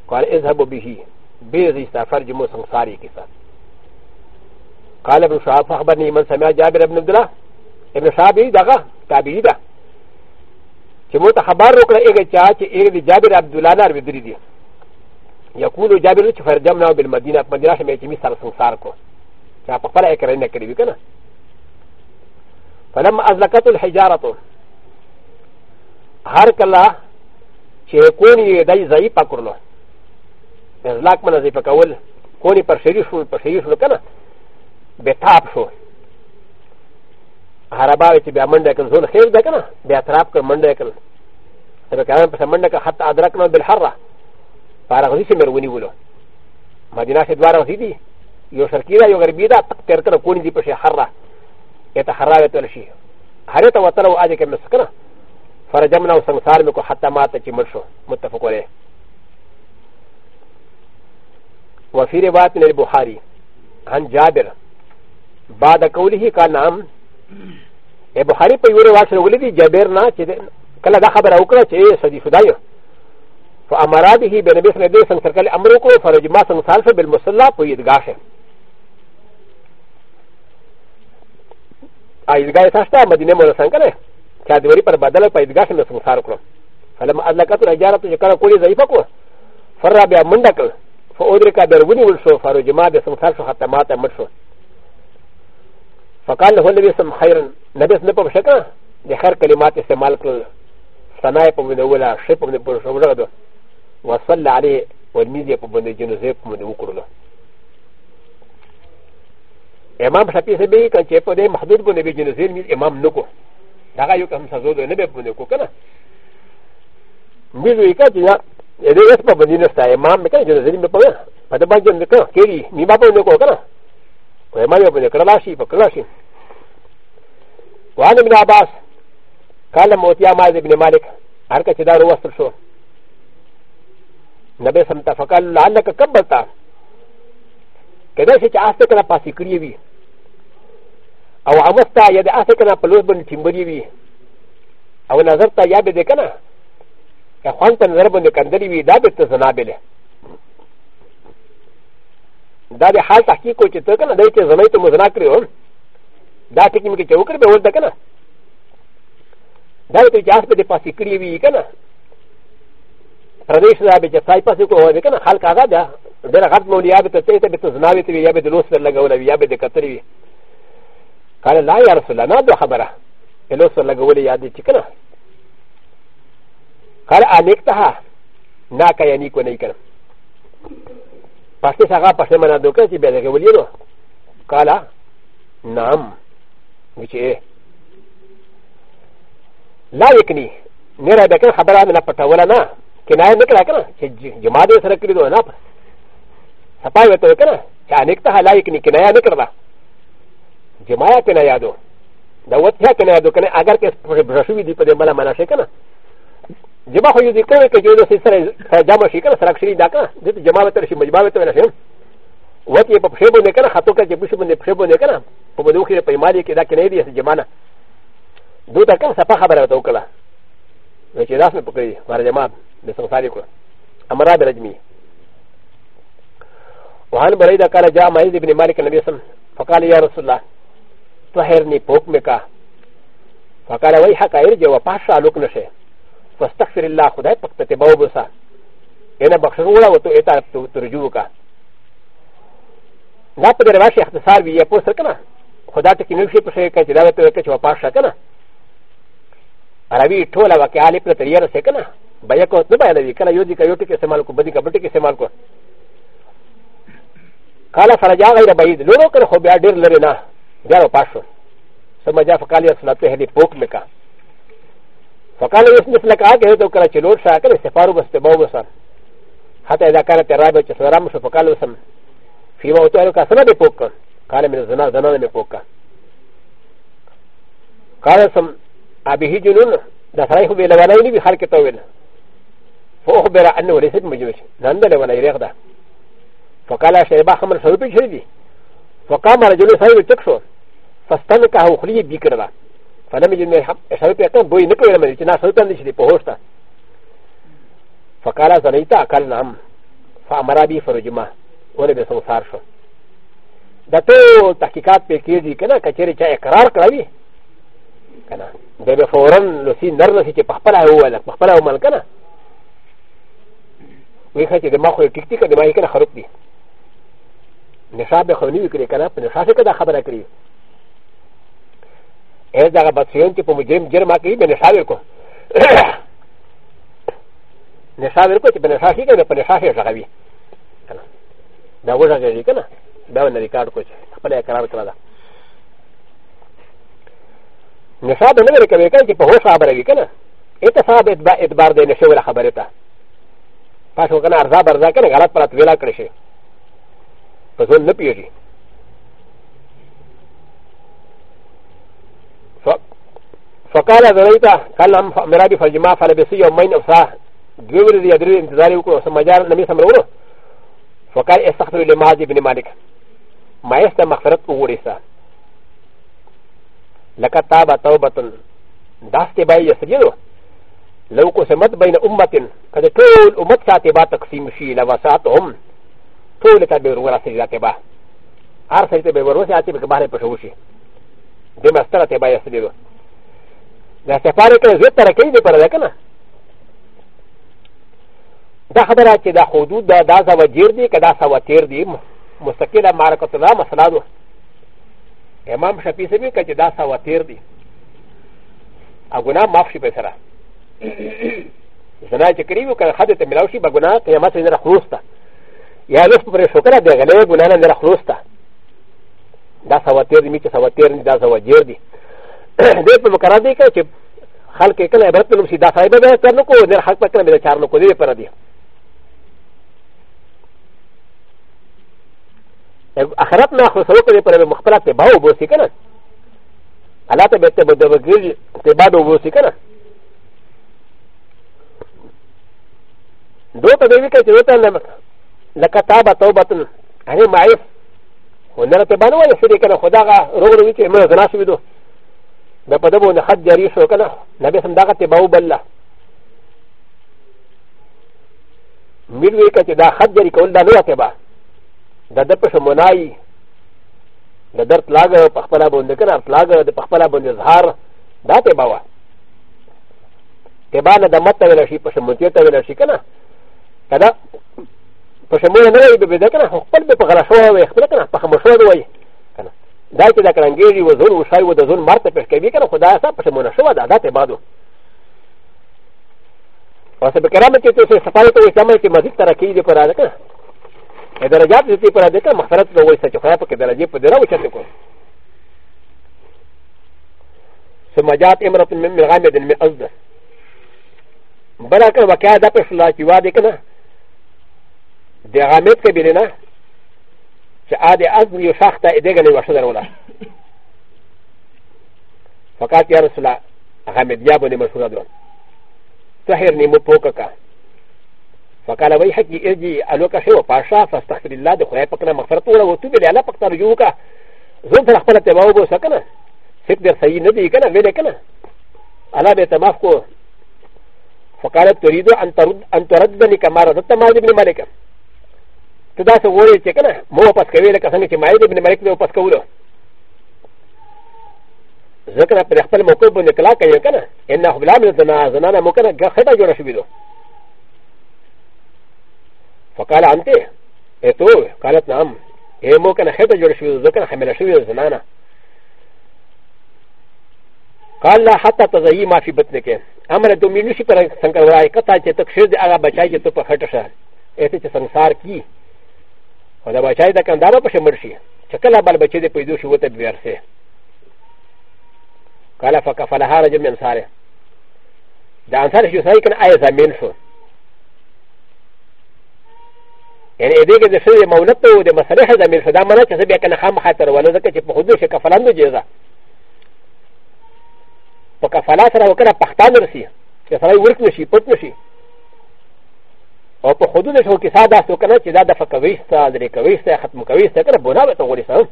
قال اذهبوا به بيزي سافر جمو سمساري كيسا قال ابن شهاب فاخبرني من سمع جابر بن عبد الله ابن شهاب دغه تابعي ده چې مو ته خبر وکړه اګه چا چې اګه د جابر عبد الله نار ودري دي یقول جابر چې فرجم نو بل مدینه په مدینه کې چې می سره سمسار کو چا په خپل اکر نه کړی وکنه فلما ازلقت الحجاره هر کله چې کونی دای ضعیفه کړلو ازلاک منه زی په کول کونی پر شری شو پر شری شو کنه به تاب شو عربا چې بیا منډه کړ زول خیر ده کنه بیا تراب کړ منډه کړ تر کله په منډه کړ حتی ادرکنا بالحره فارغ دي چې مرونی ولو مدینه کې دواره غزي دي یو شرقی ده یو غربی ده تک تیر کړ کونی دی په شی حره ته حراوه تل شي هره ته وتره او اځه کې مسکنه فرجمنا او سمسار مې کو حتی ماته چې مړ شو متفق علیه وفي روايه من البخاري عن جابر بعد قوله كان نام البخاري په یو روایت سره ولدي جابر نه چې کله دا خبره وکړه چې سدي شدای فامر به بنبي سره دې څنګه سره امر وکړو فرجما څنګه سالفه بالمصلى په عيدګاه شه عيدګاه تاسو مدینه مور څنګه کړه چې د وری پر بدل په عيدګاه څنګه څنګه سره کړو فلم ادلکت الاجاره چې کله کولی ضعیفه کو فر بیا منډه کړ فأدرك بروني ولشو فرجما دسم كارشو حتى مات مرشو فقال له النبي سم خيرا نبي سنبا بشكا دي خير كلمات استعمال كل صناعي بمن أولا شيء بمن برشو مرغدو وصلى عليه والميزي بمن جنوزي بمن وكرلو امام شفيع سبي كان شيء بده محدود بني بجنوزي ميز امام نكو دعا يوكم سازودو نبي بني كو كنا ميزو يكاتي ا د ي س ب ب ن ي ن س ت ا ي م ا م ك ا ن ج ن ز ل ي م ب ا ب د ب ا ج ن ك ا ك ي ر ي م ي ب ا ب ن ك و ك ر ا و ي م ا ي ب ن ك ر ل ا ش ي ب ك ر ل ا ش ي و ع ن ابن عباس قال موتيا ماز بن مالك ع ر ك ة دار وسط شو نبي سمت فقال لعلك كبرتا كذا شيء عاستك انا باسكريبي او عمستا يد عاستك انا بلوز بن تيمبريبي او نظرتا يابدك انا که خوان په نظر باندې کندلې وي دا به ته زنا بلې دا د حال تحقیق چې ته که نه دی چې زنې ته مو زنا کړې ول دا ټکي مې چې وکړې به ولته که نه دا ته چې آس به دې پاسې کړې وي که نه پردیش دا به چې سای پاسې کوه که نه خلک هغه ده ډېره غټ مولیا به ته ته به ته زنا وي ته یا به د لوس سره لګوله وي یا به د کترې وي قال لا یا رسول الله نه دا خبره لوس سره لګولې یا دې چې که نه قال انكتها ناكا ينيكو نيكا فاستي ساغا فاستي منا دوكاسي بيدك ولينو قال نعم وشي لا يكني نرى بكن خبرها من فتى ولا نا كنايه نكرا كنا جماعه سركري دو انا سفاي وتو كنا انكتها لا يكني كنايه نكرا جماعه كنايه دو دا وتها كنايه دو كنا اگر كس برشوي دي پدي ملا منا شي كنا ジマホユニクルケジューシー、ジャマシカ、サラクシリダカ、ジャマベタシマジマベタシム。ウォティパプシェブネカラ、ハトカジブシブネプシェブネカラ、ポムドキレパイマリケダケネディアスジマナ。ドタカサパハバラトカラ、ウチラスメポケ、ワラジャマ、デソンサリコラ、アマラベラジミ。ウハンバレダカラジャマイズビネマリケネディアスム、ファカリアロスラ、トヘルニポクメカ、ファカラウェイハカエルジョウパシャ、ロクネシェ。فاستغفر الله خدای پاک ته توبه وباسه ینه بخښنه وړه او ته اطاعت ته رجوع وکړه دا په دې رواج کې اختصار وي یا پوه سره که نه خدا ټکي نه شي پوښتې که چې دا به ته وکړه چې واپس شه که نه عربي ټوله واقعه علی پر تریه رسې که نه بیا کو نه بیانوي کله یو ځکه یو ټکي استعمال کړو بدي که بل ټکي استعمال کړو قال فرجع غير بعيد لورو کر خو بیا ډېر لري نه بیا واپس شو سمجا فقالیا صلاته دې پوک مکا فقال يسمس لك اكل تو كلا تشلور شاكل استفارو بستباو بسر حتى اذا كانت الرابع تشرام شو فقال وسم فيما اوتو كاسنا بوكا قال من الزنا زنا بوكا قال سم ابي جنون دفعه بلغني بحركه طويله فاخبر انه ليست مجوش نندل ولا يرغدا فقال شيبه خمر سوبي شريدي فقام رجل سيد تكسو فاستنكه خليه بكرة فلم يجد من شرط يكن بوي نكوي لمن يتنا شرطا نشري بوهوشتا فقال زنيتا قال نعم فأمر بي فرجما ونبي سنصار شو دا ټول تحقیقات پې کېږي که نه که چېرې چا اقرار کړوي که نه دی به فورا لوسي نر لسي چې په خپله یې وویله په خپله یې ومل که نه وایي ښه چې دما خو یې ټیک دي که دما یې که نه خروب دي نشا به خو نه وي کړې که نه په نشا څه که دا خبره کړي ا ل ا غ ب ت ي و ن ت ي ب م ج ر م جرم ا ك ي ب ن ش ا ب ر ك و ن ش ا ب ر ك و ت ب ن ش ا ش ي ك ن ب ن ش ا ش ي ر غ ب ي دا و ج ا غ ي ك ن ا دا و ن ر ي ك ا ر ك و ش ق ب ل ا ك ر ا ر ك ر ا د ا ن ش ا ب ر ن ر ك ب ي ك ن ت ي ب ه و ش ا ب ر ي ك ن ا ا ت ف ا ب ت ب ا ت ب ا ر د ي ن ش و ر خ ب ر ت ا ف ا ش و ك ن ا ر ز ا ب ر ز ا ك ن ا غ ل ط ب ر ا ت و ل ا ك ر ش ي ف ز و ن ن ب ي ج ي فقال ذريتا قال لهم مرابي فالجماعة فلبسي يومين أفصاح جوبر ذي يدري انتظاري وكو سمجار نمي سمرونه فقال استغفر لماجي بن مالك ما يستا مغفرت أوريسا لك تاب توبة داستي باي يسجدو لو قسمت بين أمة قد طول أمت ساتبا تقسيم شي لوساتهم طول تبير ولا سجداتبا هر سجدتبا ورسي آتي بكبار پشوشي دمسترتبا يسجدو だから、絶対にでからだかな。だから、だほどだ、だざわじるで、かださわてるで、もさきらまらかとらまさらど。えまんしゃぴせみかじださわてるで。あごなまふしべさら。زنا چې کریو کنه حد ته ملاو شي بګنا قیامت یې در خلوص تا یا لوس پر شو کړه دغه له ګنا نه در خلوص تا دا سواتیر می چې سواتیر نه دا سواجر دي دوی په مقرر دی که چې خلک کله عبرت نوم سي دا سړی به بحث نه کوو نر حق به کله به د چار نه کوو دې لپاره دی اخرت نه خو سوه کړې پر مخبرات ته باو بوسي کنه الله ته به ته به د وګړي ته باو بوسي کنه دو ته دوی کې چې دوی ته لکه تابه توبتن هغه معیف هنر ته باندې ولا شریک نه خدا غا روغ روغ چې موږ زنا شوی دوه だパダボンのハッジャリショーかな、ナベサンダーテバウバラ。ミルウィカチダハッジャリコンダノアテバ。ダダプシャモナイ、ダダプラガー、パパラボンデカナ、プラガー、ダパパラボンデザー、ダテバワ。テバナダマタウェラシパシャモテウェラシカナ。カダプシャモナイベベデカナ、ホッパルベパラショーウェイ、パラカナ、パハモショーウェイ。だけだからんげりをぞんうしゃいをぞんまってぺけびからほださぱしもなしわだだてばど。わせべからめけとせさぱりといたまきまじったらきいでからだから。えだらじゃずてからでかまさらとおいさちょからとけだらじぷでらうちゃってこ。そまじゃてまらとめめがめでめあずだ。ばらかわかだぺしらきわでかな。でがめつけびれな。چې ا د اصل یو شخص ته دګلې وشه دروله فقط یا رسول الله هغه مدیا باندې مشهور ده تحر نیمو پوکا فقال وی حقی ارجی الوکا شو پاشا فاستغفر الله د خدای پکنا مغفرت وره وتو به الله پکنا رجوع کا زو در خپل ته واو بو سکنه فکر در صحیح نه دی کنه ویل کنه الله به تماف کو فقالت تريد ان ترد ان تردني كما ردت مالك بن مالك ته دا څه وایي چې کنه مو واپس کوي لکه څنګه چې مایده بن ملک به واپس کولو ذکر پر خپل موقف باندې کلا کوي کنه ان خپل عامل زنا زنانه مو کنه غخته جوړه شوې دو فقال انت اتو قالت نعم اے مو کنه خته جوړه شوې ذکر حمل شوې زنانه قال لا حتى تزيي ما في بطنك امر دومینوشي پر څنګه ورای کته چې تکشیر دې هغه بچای چې ته په خټه شه اته چې ਸੰਸਾر کی و دا بچای دا کم دارو پشه مرشی چه کلا بل بچه دی پیدو شی وطه بیورسه کالا فکفلها رجم انساره دا انسار شو سایی کن آی زمین شو یعنی ایده که ده شده مولد تو ده مسلح زمین شو دا منا چه بیا کن خام خاطر ولو زکر چه پخودو شی کفلان دو جیزا پا کفلا سره وکره پختان رسی چه سره ورک نشی پت نشی او په خودو د شو کې ساده است کنه چې دا د فکوي ستا درې کوي ستا ختم کوي ستا کنه بنا به ته غوړي سره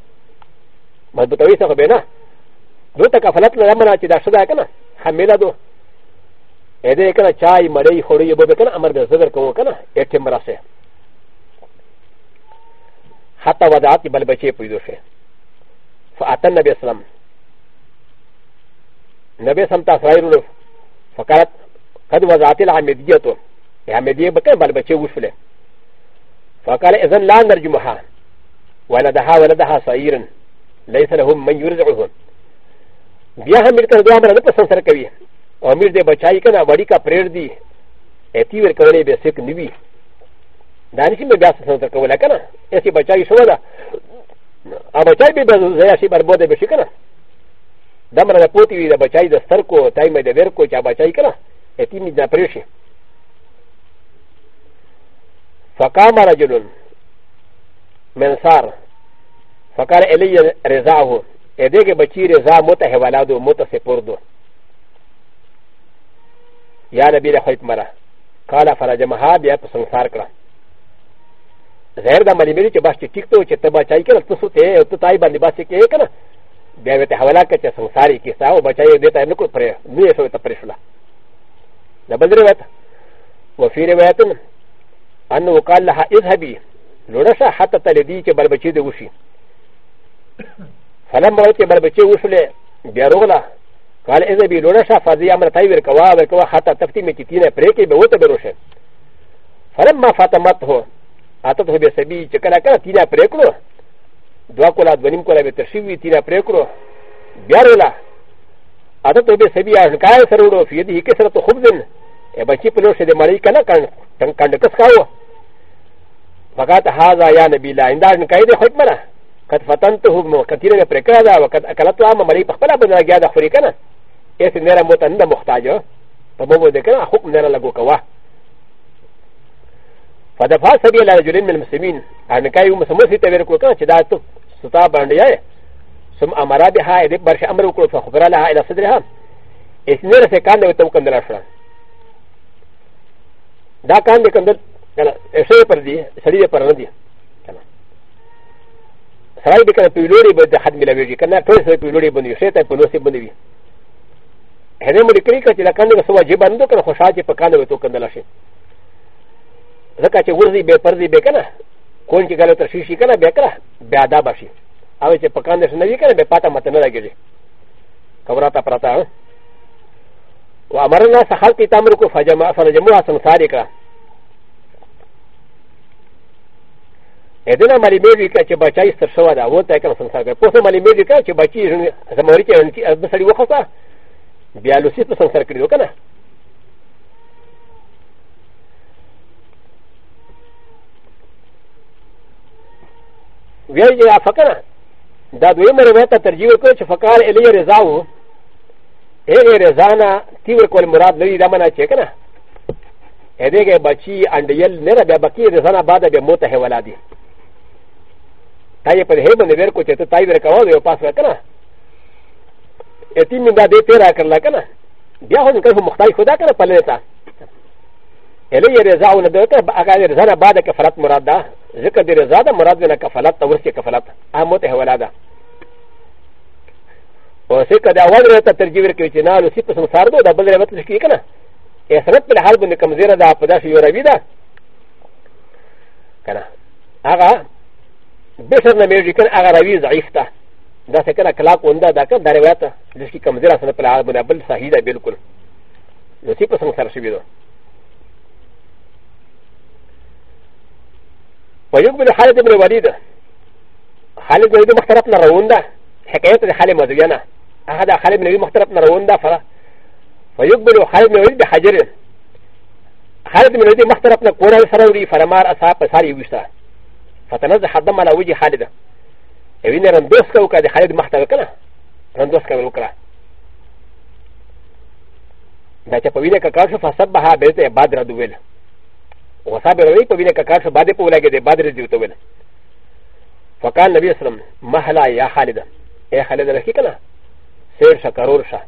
مضبوط کوي سره به نه دوی ته کفلت نه منه چې دا شدا کنه حمله دو ا دې کنه چای مړې خوري به کنه امر به زبر کوو کنه اټه مراسه حتی وضعات بل بچي پیدا شي فاتن نبی اسلام نبی سمتا اسرائیل فقالت قد وضعت العمدیه ا م د ي ب ك ن بل بچي وشله فقال إ ذ ن لا نرجمها ولدها ولدها صغيرا ليس لهم من يرزعه بیا هم میرته دوه امر نه پسند سره کوي او میر دې بچای کنه وړي کا پرېړ دی اتی ور کولې به سک نیوی دانش می بیا پسند سره کوله کنه اسی بچای شو دا ا بچای به زیا شي برباد به شي کنه دمر نه پوتی وی دا بچای د سر کو تای مې د ور کو چا بچای کنه اتی می دا پرېشه فقام رجل من سار فقال إلي رزاه إديك بچي رزا متى هولادو متى سپردو يا نبي لخيط مرة قال فرجمها بيا پسنسار کرا زهر دا ملي ملي چه باش چه ٹیک تو چه تبا چاي کرا تسو ته تو تاي باندې باش چه کرا نا بيا ويته حوالا که چه سنساري کسا و بچاي دیتا هم نکو پره نوی سوی تا پرشلا دا بل روایت وفي روایتن انه قال لها اذهبي نورسا حتى تلدي كي بربشي دي وشي فلما رأيت بربشي وشل بيروغلا قال اذهبي نورسا فازي عمل تايبر كوا وركوا حتى تفتي مي كتينة بريكي بوتا بروشه فلما فاطمته اتته بسبي چکلا کلا تینا پریکلو دوا کولا دونیم کولا به ترشیوی تینا پریکلو بیارولا اتته بسبی آشکای سرورو فیدی هی کسرتو خوبزن ا بچی په لور شه د مړی کنه کړن کند کس کاوه فقط هاذا یا نبی لا انده ان کایده خود منا قد فتنت هو مو کثیر نه پر کړه او قد اکلت عام مړی په خپل باندې راګیا د خوري کنه ایس نه را متند محتاج په مو دې کنه حکم نه لګو کوا فدفع سبي الى رجل من المسلمين ان کایو مسموسی ته ورکو کنه چې دا ته ستا باندې یې سم امر بها دې برش امر وکړو فخبر لها الى صدرها ایس نه را څه کاند وته کوم دلاشره だかんでかんで、えせぱり、さりでパランディ。サライビカピューロリブでハミラビリカナ、トレスピューロリブにシェタプロセブリ。ヘレムリクリカチラカンドがそうはジバンドからホシャチパカナウトカンダラシ。だから、ウズイベパズイベカナ、コンチガラタシシカナベカラ、ベアダバシ。あわちパカンダシナビカナベパタマタナギリ。カブラタパタ。وامرنا سخلت تمرك فجمع فنجمعها سنسارك ادنا مالي ميزي كاتي باتاي سرسوى دا وتا كان سنسارك قوس مالي ميزي كاتي باتي زموريكي انتي ازبسالي وخصا بيالوسي سنسارك لوكنا ويجي فكنا دا دوي مريتا ترجيح كوش فكار الي رزاو اغه رزانا تیور کول مراد لري دا منا چې کنه ا دېګه بچي انډیل نه را بیا بکی رزانا بعد به موته ولادي تای په هې باندې ور کو چې ته تای ور کاوه یو پاس وکنه اتی من دا دې تیرا کړل کنه بیا هو کله مختای خدا کنه پلې تا الی رزاونه دې ته هغه رزانا بعد کفلت مراد ده ذکر دې رزاده مراد نه کفلت تورث کفلت احمد هولاده و س ك د ا و ل ر ت ت ر ج ي ر ك ي ت ن ا ل و س ي ب س م س ا ر د و د ب ل ر م ت ل ش ك ي ك ن ا ي س ر ت ب ل ح ا ل ب ن ك م ز ي ر د ا ب د ا ش ي و ر ا ب ي د ا ك ن ا اغا بسر نمير جيكن اغا ر ا و ي ض ع ي ف ت ا دا س ك ن ا كلاك و ن د ا دا ك د ا ر و ا ت ا ل ش ك ي ك م ز ي ر ا س ن ب ل ح ا ل ب ن ا بل س ا ه ي د ا بلكل ل و س ي ب س م س ا ر ش ي د و ويقبل حالد بن وليد حالد بن وليد مختلف ن ر و ن د ا حكايه حالي مزيانه هذا خالد من المختلف نرون دافرة ويقبل خالد من الوليد بحجر خالد من الوليد مختلف نقول سروري فرمار أصحاب ساري ويستا فتنزح الدم على وجه خالد وين رندوس كوكا دي خالد مختلف كنا رندوس كوكا دا چې په وینه ککار شو فسب به بیرته باد را دویل غصه به روي په وینه ککار شو بادې په ولګې دی باد رځي وته ویل فقال نبی اسلام محلا یا خالد اے خالد رکی کنه سير شكرور شا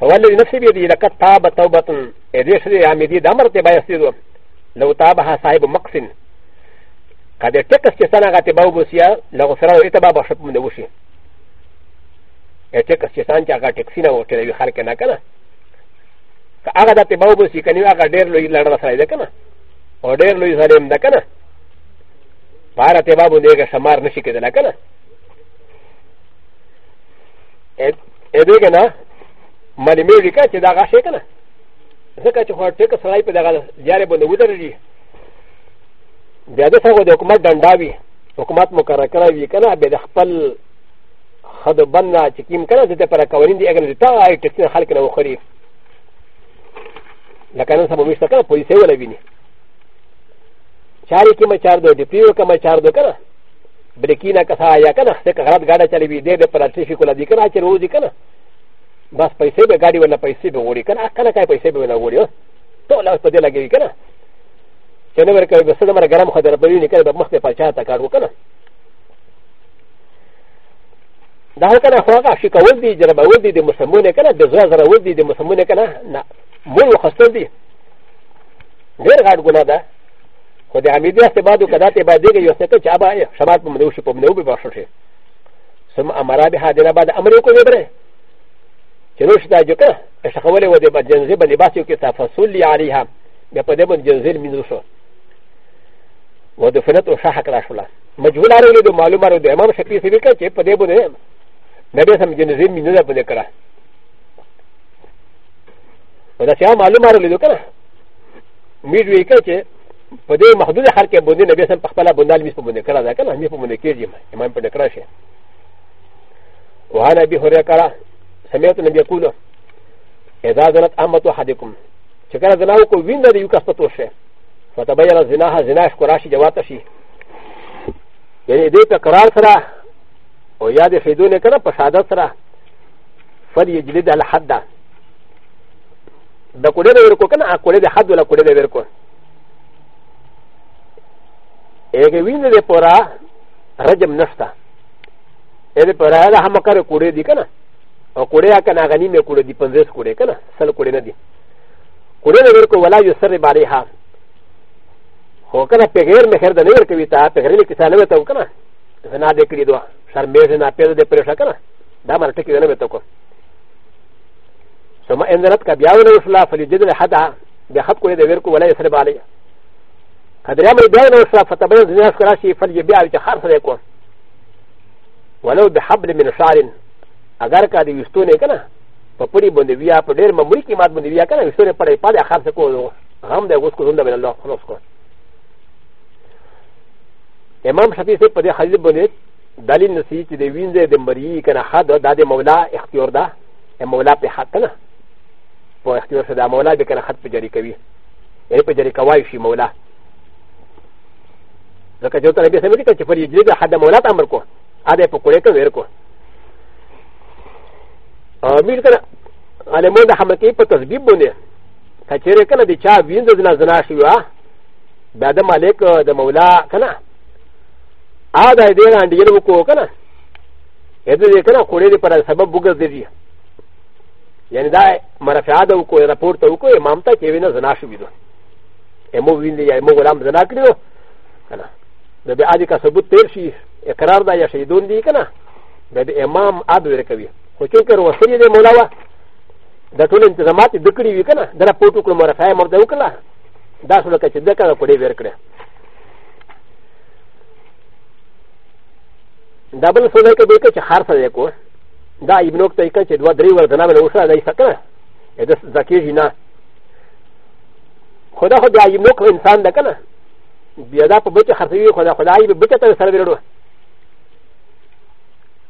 فوالذي نفسي بيدي لقد تاب توبة اديش دي عمدي دمر تبا يسيدو لو تابها صاحب مقصن قد ارتكس جسانا غاتباو بوسيا لغفرانو اتبا بخشب من دوشي ارتكس جسان جاغا تكسينا وكذا خالقنا كنا هغه د تباو بوسي کني هغه ډېر لوی لړل سره ده کنه او ډېر لوی سره ده کنه بار تباو دې هغه شمار نشي کېدل کنه ا د ه کنه مله مې وکړه چې دا غاښه کنه ځکه چې خو ټیک سړی په دغه جاره باندې ودرېږي بیا د څنګه د حکومت دنداوي حکومت مقرره کړی وي کنه به د خپل خد بننا چې کیم کنه د دې پر کورین دی اګنه تا آی ټیک خلک نه وخري لکه نن سبا مشته کنه پولیسه ولا ویني چاري کې ما چار دو ډیپیو کې ما چار دو کنه ブレキナカサヤカナ、セカラガダチャリビデーパラティシコラディカナチェロウディカナ。バスパイセブガディウナパイセブウォリカナ、カナカイパイセブウナウォリオ。トラスパデラギリカナ。チェネブレカブセナマガラムハダラブリニカナ、マステパチャタカウカナ。ダーカナファガシカウディ、ジャバウディ、デムサムネカナ、デザザラウディ、デムサムネカナ、モロハストディ。デラガルゴナダ。خو د حمیدې استباد وکړه ته به دغه یو څه ته چا به شمات په منو شي په منو به بخښو شي سم امرا به حاضر بعد امر وکړي بره چې نو شته جو که شخولې و دې په جنزې باندې باسي کې تفصل علیها بیا په دې باندې جنزې مینځو شو و د فنت او شاه کړه شو مجهول اړولې د معلومه اړولې امام شفیع سیبی کړه چې په دې باندې نبی سم جنزې مینځو باندې کړه و دا چې معلومه اړولې دوه کړه مې دوی کړه چې په دې محدود هر کې باندې نبی سم په خپل بندال میس په باندې کړه دا کنه می په باندې کېږي امام په نکړه شي وهان ابي هريره کړه سمعت النبي يقول اذا زنت امه احدكم چې کله زنا وکړو وینده د یو کس په توشه فتبين زناها زنا شکرا شي جواته شي یعنی دې په قرار سره او یاد فیدو نه کړه په شهادت سره فر یجلد الحد دا کوډه ورکو کنه ا کوډه د حد ولا کوډه ورکو エゲウィンデポララジャムナスタエレポララハマカレコレディカナオコレアカナガニメコレディパンゼスコレカナサルコレナディコレナベコワラユセレバリハホカナペゲルメヘルダネルキビタペゲルキサネメトカナフナデクリドアシャメジナペルデプレシャカナダマテキネメトコ ثم ان ربك بيعمل رسلا فليجد لحدا بحق كل ذي ورك ولا يسرب عليه カデラメディアのサファタベルズナスカラシファリビアウチハーフレコ。ولو بحبل من شارين اغاركا دي يستوني كنا فقري بندويا فدير مملكي مات بندويا كنا يستوني فري فادي اخر سكو غام دي غسكو زندا من الله خلاص كو امام شفيع سي پدي حديث بندي دليل نسي چې دي وينځه د مري کنه حد د مولا اختیار ده مولا په حق کنه په اختیار سره مولا به کنه حد په جری کوي یې په جری کوي شي مولا ل ك ن جوتا لبيت امريكا تفر يجري حد مولات امركو هذا يقولك ويركو امريكا على مولد حمكي بتزبيب بني كتيري كان دي شاب ينزل زنا زنا شيوا بعد مالك دا مولا كان هذا يدير عند يلوكو كان يدري كان قولي لي سبب بوغز دي يعني دا مرفعات وكو رابورت وكو امامتا كيفين زنا شويدو امو وين يا امو غلام زنا كريو かな。ن ب ي ا د ي ك ا ثبوت تير شي اقرار دا يا شهيدون دي كنا ب ي امام اب وركوي خو چون كر وسري دي مولا وا دا ټول انتظامات دکړي وي کنه دا پټو کړم رفای مرده وکړه دا څه لکه چې دکړه کوړې ورکړه دبل سوله کې دې کې خار سره کو دا ابنو ته کې چې دوه درې ور دنا مله وسره دای سکه دا زکیږي نه خدا خو دا ابنو انسان ده کنه بیا دا په بچه خرڅوي خو دا خدای به بچه ته سره ویلو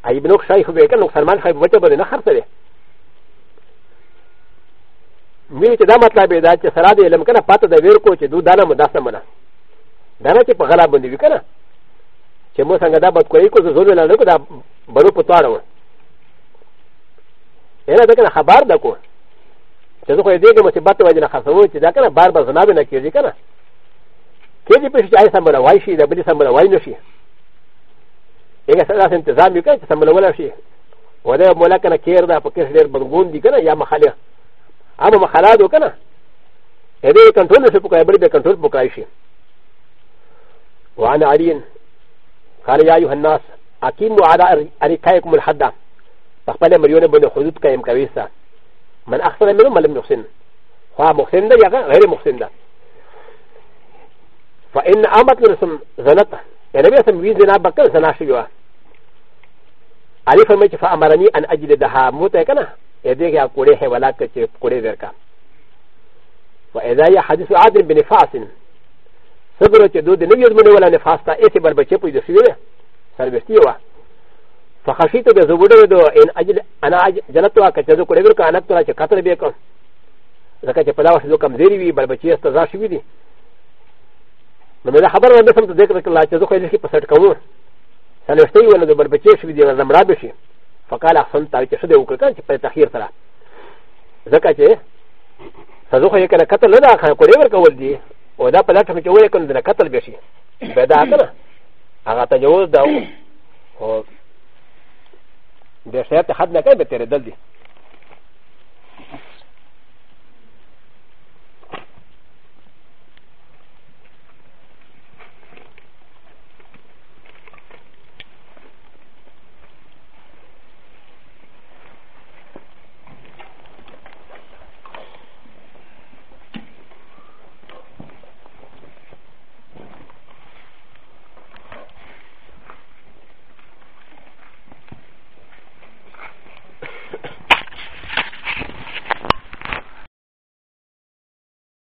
ای بنو شای خو به کنه فرمان خو بچه به نه خرڅوي نو چې دا مطلب دا چې سره دې علم کنه پاته د ویر کو چې دو دانه مداسه منه دا نه چې په غلا باندې وکنه چې مو څنګه دا بد کوي کو زول نه کو دا برو پتاړه و یره دا کنه خبر ده کو چې زه خو دې کې مصیبت وځنه خرڅوي چې دا کنه بار بار زنا به نه کیږي کنه ケジプシャイサムラワイシー、ダブリサムラワイノシー。エガサダセンテザミュケツサムラワラシー。ウォレモラカナケーダポケシレバンゴンディケナヤマハレアママハラドケナエレイカントルシポカエブリベカントルポカイシー。ワナアリン、カレヤユハナス、アキムアラアリカイクムルハダ、パパレムリオネブのホズカエムカウィサ、マンアクセルメルマルムシン、ファーモシンダヤガ、レムシンダ。فإن أمت رسم زنت النبي سم وين زنا بكر زنا شيوا علي فرمي فأمرني أن أجل دها موتا كنا يديك يا كوري هي ولا كتش كوري ذركا وإذا يا حديث عاد بن فاس صبر تدود نبي يزمن ولا نفاس تا إيه بل بچي پوي دسيوه سربستي وا فخشيت بزبوده دو إن أجل أنا أجل جنتوا كتشو كوري ذركا أنا ترى كتر بيكم ذكا چپلا وشدو كم زيري بي بل بچي استزار شوي دي نو دا خبر باندې سم ته ذکر کړل چې زه خو دې کې پسټ کوم سلوشتي ولا د بربچې شوې دی زم را به شي فقال احسن تا چې شده وکړ چې په تخیر سره ځکه چې زه خو یې کنه قتل نه دا خا کولې ورکول دي او دا په لټه کې وې کنه د قتل به شي به دا کنه هغه تجاوز دا خو بیا شاید حد نه کوي به تیر دل دي